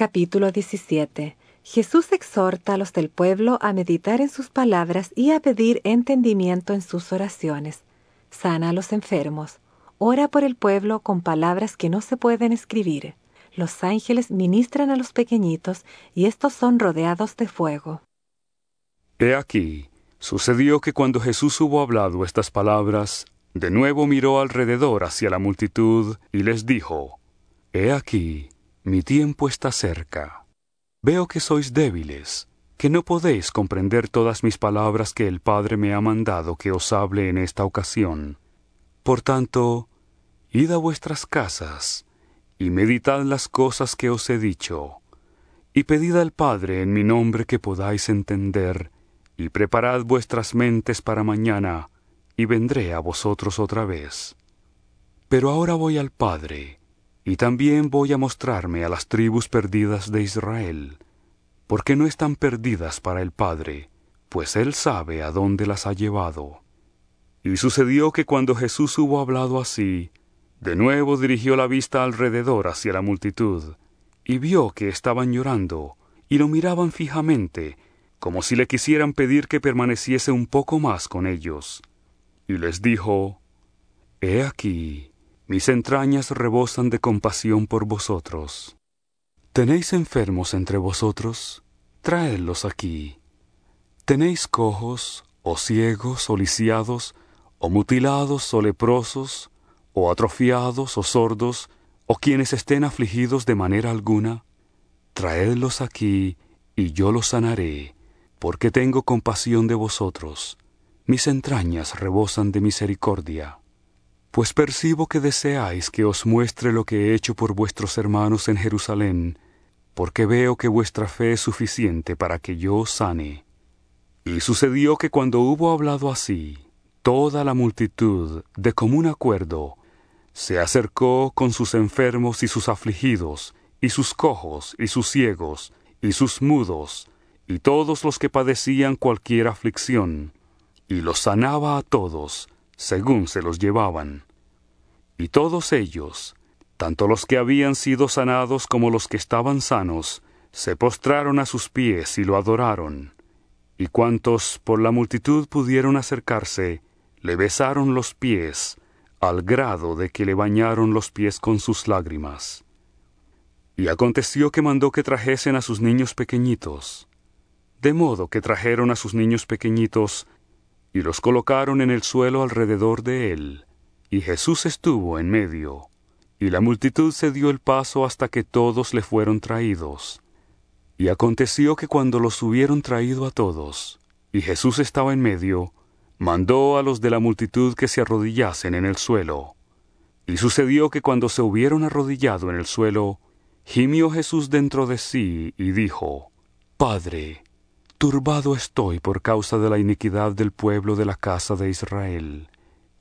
Capítulo 17 Jesús exhorta a los del pueblo a meditar en sus palabras y a pedir entendimiento en sus oraciones. Sana a los enfermos. Ora por el pueblo con palabras que no se pueden escribir. Los ángeles ministran a los pequeñitos y estos son rodeados de fuego. He aquí, sucedió que cuando Jesús hubo hablado estas palabras, de nuevo miró alrededor hacia la multitud y les dijo, He aquí, mi tiempo está cerca. Veo que sois débiles, que no podéis comprender todas mis palabras que el Padre me ha mandado que os hable en esta ocasión. Por tanto, id a vuestras casas, y meditad las cosas que os he dicho, y pedid al Padre en mi nombre que podáis entender, y preparad vuestras mentes para mañana, y vendré a vosotros otra vez. Pero ahora voy al Padre, y también voy a mostrarme a las tribus perdidas de Israel, porque no están perdidas para el Padre, pues Él sabe a dónde las ha llevado. Y sucedió que cuando Jesús hubo hablado así, de nuevo dirigió la vista alrededor hacia la multitud, y vio que estaban llorando, y lo miraban fijamente, como si le quisieran pedir que permaneciese un poco más con ellos. Y les dijo, He aquí, mis entrañas rebosan de compasión por vosotros. ¿Tenéis enfermos entre vosotros? Traedlos aquí. ¿Tenéis cojos, o ciegos, o lisiados, o mutilados, o leprosos, o atrofiados, o sordos, o quienes estén afligidos de manera alguna? Traedlos aquí, y yo los sanaré, porque tengo compasión de vosotros. Mis entrañas rebosan de misericordia pues percibo que deseáis que os muestre lo que he hecho por vuestros hermanos en Jerusalén, porque veo que vuestra fe es suficiente para que yo os sane. Y sucedió que cuando hubo hablado así, toda la multitud, de común acuerdo, se acercó con sus enfermos y sus afligidos, y sus cojos, y sus ciegos, y sus mudos, y todos los que padecían cualquier aflicción, y los sanaba a todos, según se los llevaban. Y todos ellos, tanto los que habían sido sanados como los que estaban sanos, se postraron a sus pies y lo adoraron. Y cuantos por la multitud pudieron acercarse, le besaron los pies, al grado de que le bañaron los pies con sus lágrimas. Y aconteció que mandó que trajesen a sus niños pequeñitos, de modo que trajeron a sus niños pequeñitos y los colocaron en el suelo alrededor de él, y Jesús estuvo en medio, y la multitud se dio el paso hasta que todos le fueron traídos. Y aconteció que cuando los hubieron traído a todos, y Jesús estaba en medio, mandó a los de la multitud que se arrodillasen en el suelo. Y sucedió que cuando se hubieron arrodillado en el suelo, gimió Jesús dentro de sí y dijo, Padre, turbado estoy por causa de la iniquidad del pueblo de la casa de Israel.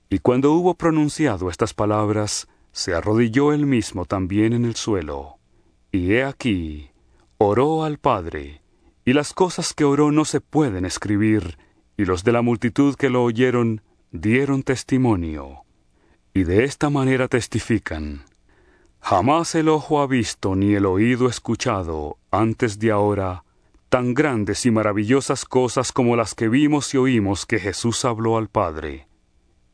Y cuando hubo pronunciado estas palabras, se arrodilló él mismo también en el suelo. Y he aquí, oró al Padre, y las cosas que oró no se pueden escribir, y los de la multitud que lo oyeron dieron testimonio. Y de esta manera testifican. Jamás el ojo ha visto ni el oído escuchado antes de ahora tan grandes y maravillosas cosas como las que vimos y oímos que Jesús habló al Padre.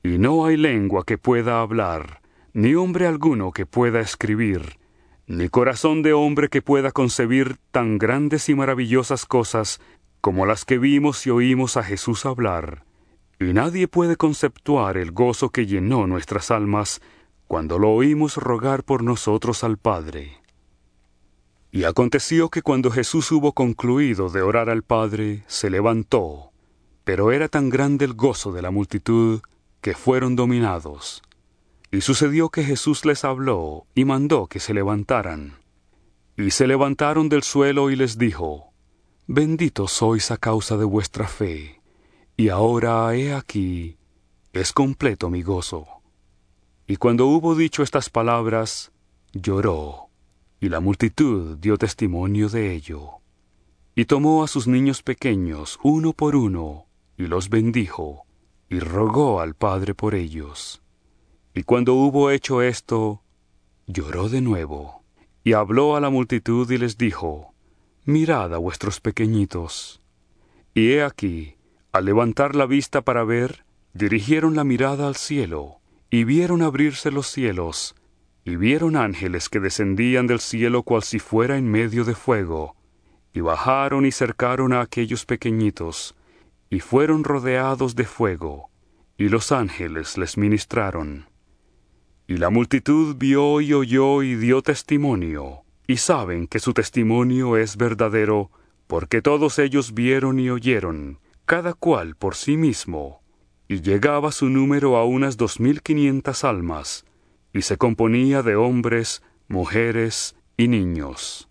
Y no hay lengua que pueda hablar, ni hombre alguno que pueda escribir, ni corazón de hombre que pueda concebir tan grandes y maravillosas cosas como las que vimos y oímos a Jesús hablar. Y nadie puede conceptuar el gozo que llenó nuestras almas cuando lo oímos rogar por nosotros al Padre. Y aconteció que cuando Jesús hubo concluido de orar al Padre, se levantó, pero era tan grande el gozo de la multitud que fueron dominados. Y sucedió que Jesús les habló y mandó que se levantaran. Y se levantaron del suelo y les dijo, Benditos sois a causa de vuestra fe, y ahora he aquí, es completo mi gozo. Y cuando hubo dicho estas palabras, lloró y la multitud dio testimonio de ello. Y tomó a sus niños pequeños uno por uno, y los bendijo, y rogó al Padre por ellos. Y cuando hubo hecho esto, lloró de nuevo. y habló a la multitud y les dijo, Mirad a vuestros pequeñitos. Y he aquí, al levantar la vista para ver, dirigieron la mirada al cielo, y vieron abrirse los cielos, y vieron ángeles que descendían del cielo cual si fuera en medio de fuego, y bajaron y cercaron a aquellos pequeñitos, y fueron rodeados de fuego, y los ángeles les ministraron. Y la multitud vio y oyó y dio testimonio, y saben que su testimonio es verdadero, porque todos ellos vieron y oyeron, cada cual por sí mismo, y llegaba su número a unas dos mil quinientas almas, y se componía de hombres, mujeres y niños.